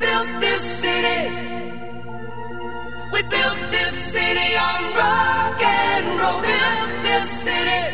built this city. We built this city on rock and roll. Built this city.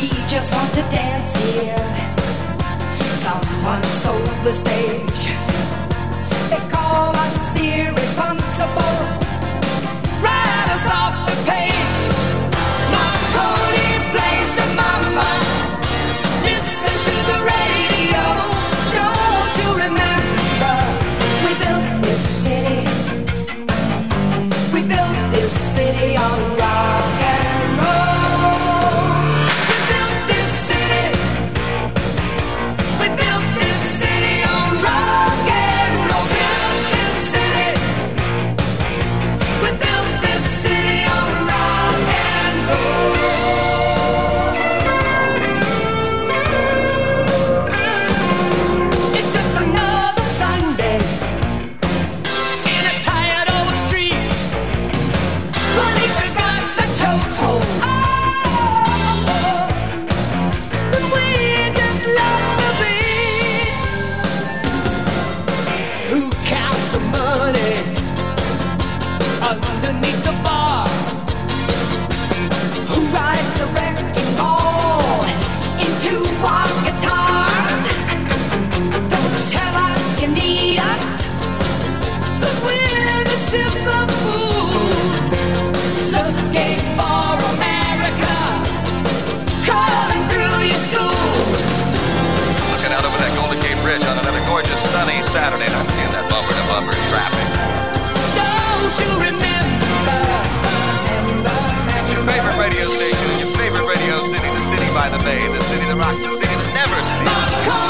We just want to dance here. Someone stole the stage. They call us irresponsible. Gorgeous sunny Saturday, and I'm seeing that bumper to bumper traffic. Don't you remember? Remember It's your favorite radio station in your favorite radio city, the city by the bay, the city that rocks, the city that never sleeps.